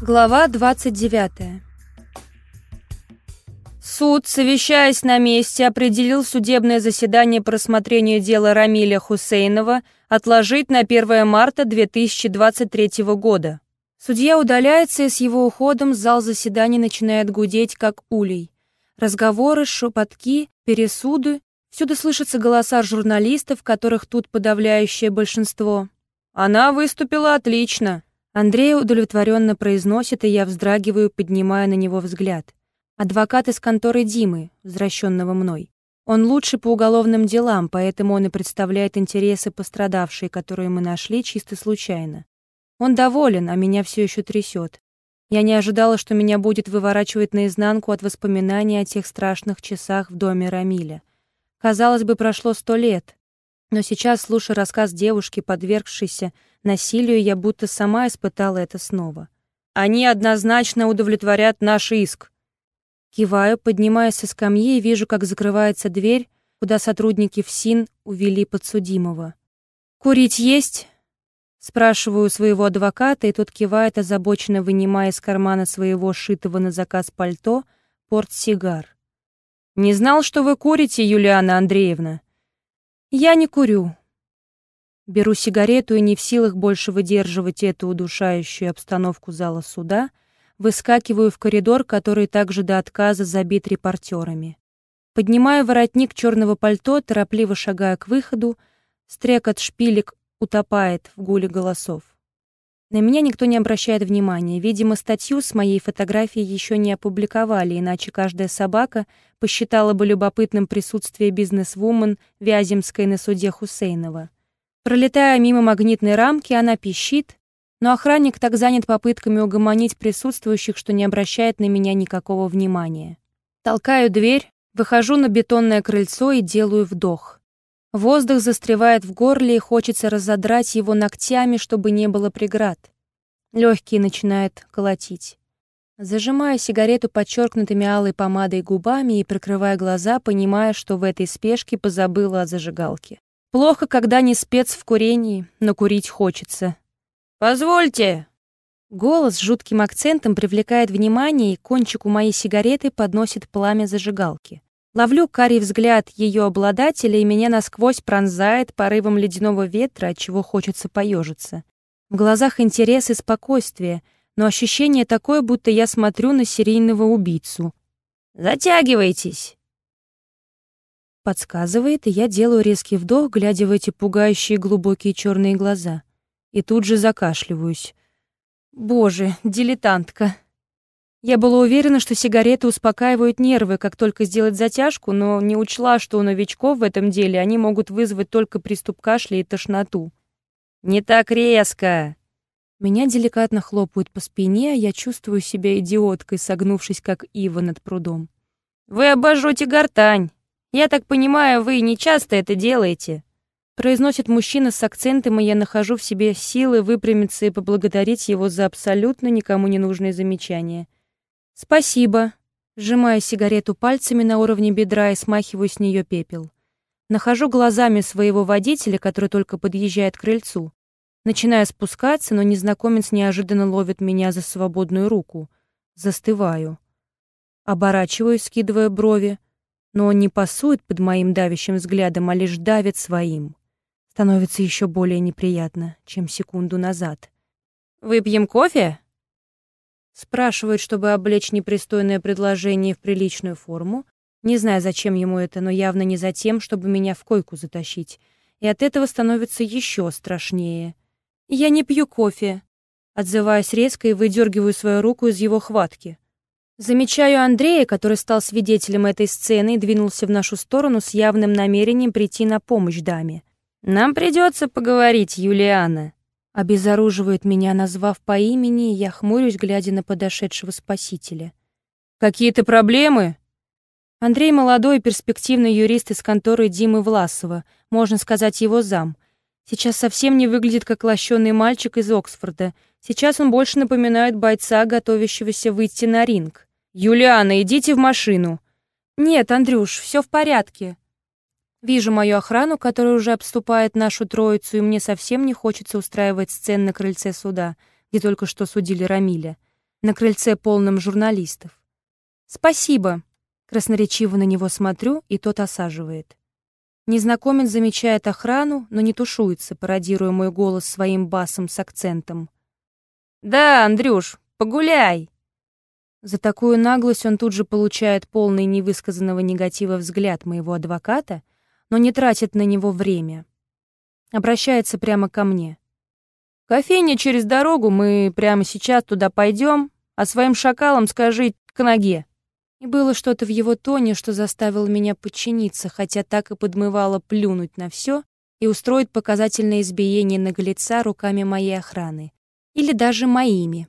Глава 29. Суд, совещаясь на месте, определил судебное заседание по рассмотрению дела Рамиля Хусейнова отложить на 1 марта 2023 года. Судья удаляется, и с его уходом зал заседаний начинает гудеть, как улей. Разговоры, шепотки, пересуды. Всюду слышатся голоса журналистов, которых тут подавляющее большинство. «Она выступила отлично», Андрей удовлетворенно произносит, и я вздрагиваю, поднимая на него взгляд. Адвокат из конторы Димы, возвращенного мной. Он лучше по уголовным делам, поэтому он и представляет интересы пострадавшей, которые мы нашли чисто случайно. Он доволен, а меня все еще трясет. Я не ожидала, что меня будет выворачивать наизнанку от воспоминаний о тех страшных часах в доме Рамиля. Казалось бы, прошло сто лет. Но сейчас, слушая рассказ девушки, подвергшейся насилию, я будто сама испытала это снова. «Они однозначно удовлетворят наш иск». Киваю, поднимаясь со скамьи и вижу, как закрывается дверь, куда сотрудники ФСИН увели подсудимого. «Курить есть?» Спрашиваю своего адвоката, и тот кивает, озабоченно вынимая из кармана своего шитого на заказ пальто портсигар. «Не знал, что вы курите, Юлиана Андреевна?» «Я не курю», Беру сигарету и не в силах больше выдерживать эту удушающую обстановку зала суда, выскакиваю в коридор, который также до отказа забит репортерами. Поднимаю воротник черного пальто, торопливо шагая к выходу, стрекот шпилек утопает в гуле голосов. На меня никто не обращает внимания. Видимо, статью с моей фотографией еще не опубликовали, иначе каждая собака посчитала бы любопытным присутствие бизнес-вумен Вяземской на суде Хусейнова. Пролетая мимо магнитной рамки, она пищит, но охранник так занят попытками угомонить присутствующих, что не обращает на меня никакого внимания. Толкаю дверь, выхожу на бетонное крыльцо и делаю вдох. Воздух застревает в горле и хочется разодрать его ногтями, чтобы не было преград. Легкие начинают колотить. Зажимая сигарету подчеркнутыми алой помадой губами и прикрывая глаза, понимая, что в этой спешке позабыла о зажигалке. Плохо, когда не спец в курении, но курить хочется. «Позвольте!» Голос с жутким акцентом привлекает внимание, и кончику моей сигареты подносит пламя зажигалки. Ловлю карий взгляд ее обладателя, и меня насквозь пронзает порывом ледяного ветра, от чего хочется поежиться. В глазах интерес и спокойствие, но ощущение такое, будто я смотрю на серийного убийцу. «Затягивайтесь!» Подсказывает, и я делаю резкий вдох, глядя в эти пугающие глубокие черные глаза. И тут же закашливаюсь. Боже, дилетантка. Я была уверена, что сигареты успокаивают нервы, как только сделать затяжку, но не учла, что у новичков в этом деле они могут вызвать только приступ кашля и тошноту. «Не так резко!» Меня деликатно хлопают по спине, а я чувствую себя идиоткой, согнувшись, как ива над прудом. «Вы обожжете гортань!» «Я так понимаю, вы не часто это делаете?» Произносит мужчина с акцентом, и я нахожу в себе силы выпрямиться и поблагодарить его за абсолютно никому не нужные замечания. «Спасибо», сжимая сигарету пальцами на уровне бедра и смахиваю с нее пепел. Нахожу глазами своего водителя, который только подъезжает к крыльцу. Начинаю спускаться, но незнакомец неожиданно ловит меня за свободную руку. Застываю. Оборачиваюсь, скидывая брови но он не пасует под моим давящим взглядом, а лишь давит своим. Становится еще более неприятно, чем секунду назад. «Выпьем кофе?» Спрашивает, чтобы облечь непристойное предложение в приличную форму. Не знаю, зачем ему это, но явно не за тем, чтобы меня в койку затащить. И от этого становится еще страшнее. «Я не пью кофе», отзываясь резко и выдергиваю свою руку из его хватки. Замечаю Андрея, который стал свидетелем этой сцены и двинулся в нашу сторону с явным намерением прийти на помощь даме. «Нам придется поговорить, Юлиана», — обезоруживает меня, назвав по имени, и я хмурюсь, глядя на подошедшего спасителя. «Какие-то проблемы?» Андрей — молодой перспективный юрист из конторы Димы Власова, можно сказать, его зам. Сейчас совсем не выглядит как лощеный мальчик из Оксфорда. Сейчас он больше напоминает бойца, готовящегося выйти на ринг. «Юлиана, идите в машину!» «Нет, Андрюш, все в порядке». Вижу мою охрану, которая уже обступает нашу троицу, и мне совсем не хочется устраивать сцен на крыльце суда, где только что судили Рамиля. на крыльце полном журналистов. «Спасибо», — красноречиво на него смотрю, и тот осаживает. Незнакомец замечает охрану, но не тушуется, пародируя мой голос своим басом с акцентом. «Да, Андрюш, погуляй!» За такую наглость он тут же получает полный невысказанного негатива взгляд моего адвоката, но не тратит на него время. Обращается прямо ко мне. «Кофейня через дорогу, мы прямо сейчас туда пойдем, а своим шакалам скажи к ноге». И было что-то в его тоне, что заставило меня подчиниться, хотя так и подмывало плюнуть на все и устроить показательное избиение наглеца руками моей охраны. Или даже моими.